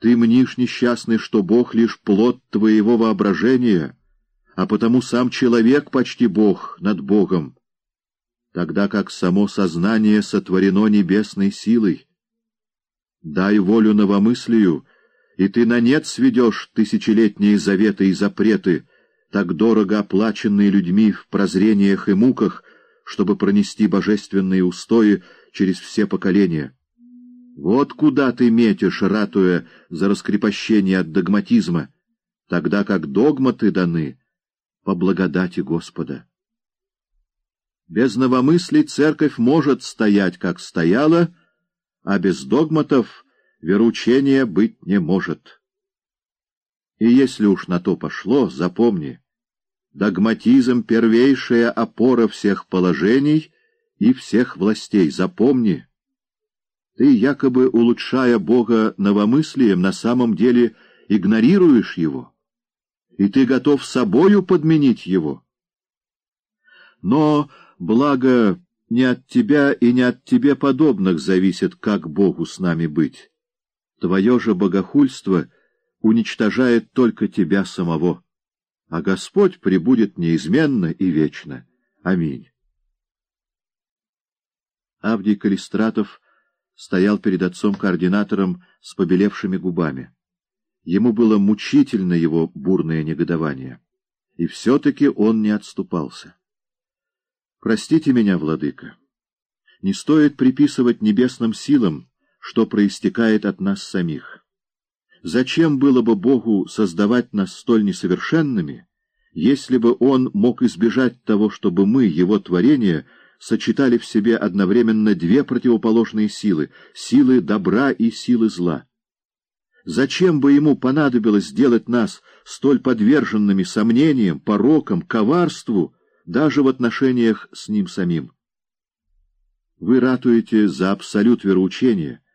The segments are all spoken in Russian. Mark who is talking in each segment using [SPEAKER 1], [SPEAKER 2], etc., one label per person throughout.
[SPEAKER 1] Ты мнишь, несчастный, что Бог лишь плод твоего воображения, а потому сам человек почти Бог над Богом, тогда как само сознание сотворено небесной силой. Дай волю новомыслию, и ты на нет сведешь тысячелетние заветы и запреты, так дорого оплаченные людьми в прозрениях и муках, чтобы пронести божественные устои через все поколения. Вот куда ты метишь, ратуя за раскрепощение от догматизма, тогда как догматы даны по благодати Господа. Без новомыслий церковь может стоять, как стояла, а без догматов вероучения быть не может. И если уж на то пошло, запомни, догматизм — первейшая опора всех положений и всех властей, запомни. Ты, якобы улучшая Бога новомыслием, на самом деле игнорируешь Его, и ты готов собою подменить Его. Но, благо, не от тебя и не от тебе подобных зависит, как Богу с нами быть. Твое же богохульство уничтожает только тебя самого, а Господь пребудет неизменно и вечно. Аминь. Авдий Калистратов стоял перед отцом-координатором с побелевшими губами. Ему было мучительно его бурное негодование. И все-таки он не отступался. «Простите меня, владыка. Не стоит приписывать небесным силам что проистекает от нас самих. Зачем было бы Богу создавать нас столь несовершенными, если бы Он мог избежать того, чтобы мы, Его творения, сочетали в себе одновременно две противоположные силы — силы добра и силы зла? Зачем бы Ему понадобилось сделать нас столь подверженными сомнениям, порокам, коварству, даже в отношениях с Ним самим? Вы ратуете за абсолют вероучения —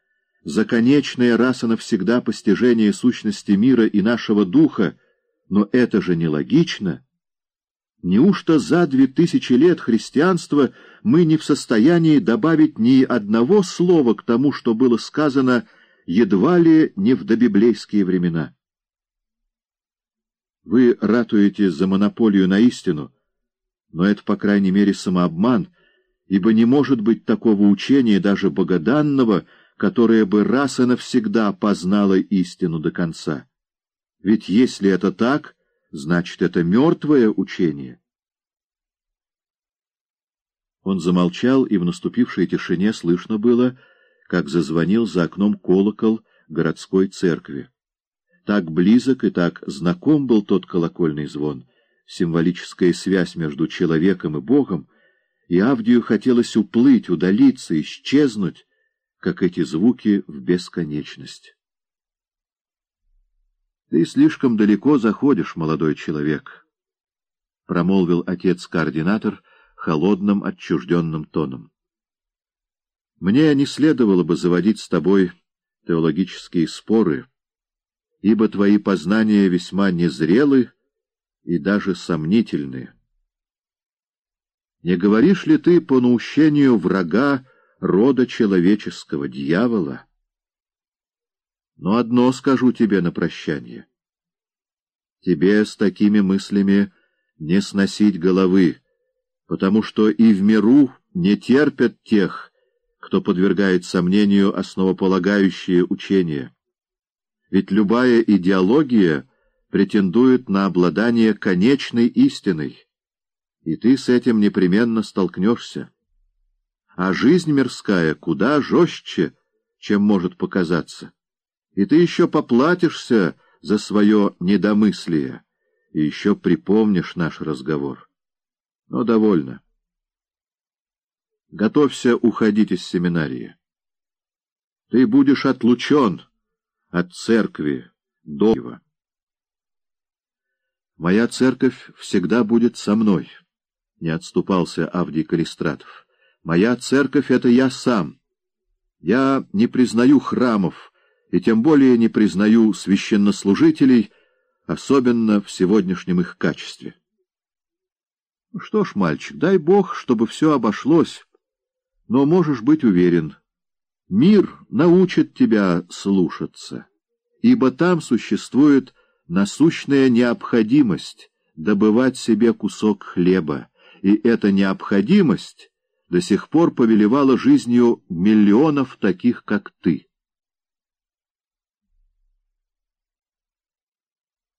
[SPEAKER 1] за конечное раз и навсегда постижение сущности мира и нашего духа, но это же нелогично. Неужто за две тысячи лет христианства мы не в состоянии добавить ни одного слова к тому, что было сказано едва ли не в добиблейские времена? Вы ратуете за монополию на истину, но это, по крайней мере, самообман, ибо не может быть такого учения, даже богоданного, которая бы раз и навсегда познала истину до конца. Ведь если это так, значит, это мертвое учение. Он замолчал, и в наступившей тишине слышно было, как зазвонил за окном колокол городской церкви. Так близок и так знаком был тот колокольный звон, символическая связь между человеком и Богом, и Авдию хотелось уплыть, удалиться, исчезнуть, как эти звуки в бесконечность. — Ты слишком далеко заходишь, молодой человек, — промолвил отец-координатор холодным отчужденным тоном. — Мне не следовало бы заводить с тобой теологические споры, ибо твои познания весьма незрелы и даже сомнительные. Не говоришь ли ты по наущению врага рода человеческого, дьявола. Но одно скажу тебе на прощание. Тебе с такими мыслями не сносить головы, потому что и в миру не терпят тех, кто подвергает сомнению основополагающие учения. Ведь любая идеология претендует на обладание конечной истиной, и ты с этим непременно столкнешься а жизнь мирская куда жестче, чем может показаться. И ты еще поплатишься за свое недомыслие, и еще припомнишь наш разговор. Но довольно. Готовься уходить из семинарии. Ты будешь отлучен от церкви до его. Моя церковь всегда будет со мной, — не отступался Авдий Калистратов. Моя церковь — это я сам. Я не признаю храмов, и тем более не признаю священнослужителей, особенно в сегодняшнем их качестве. Ну что ж, мальчик, дай Бог, чтобы все обошлось, но можешь быть уверен, мир научит тебя слушаться, ибо там существует насущная необходимость добывать себе кусок хлеба, и эта необходимость до сих пор повелевала жизнью миллионов таких, как ты.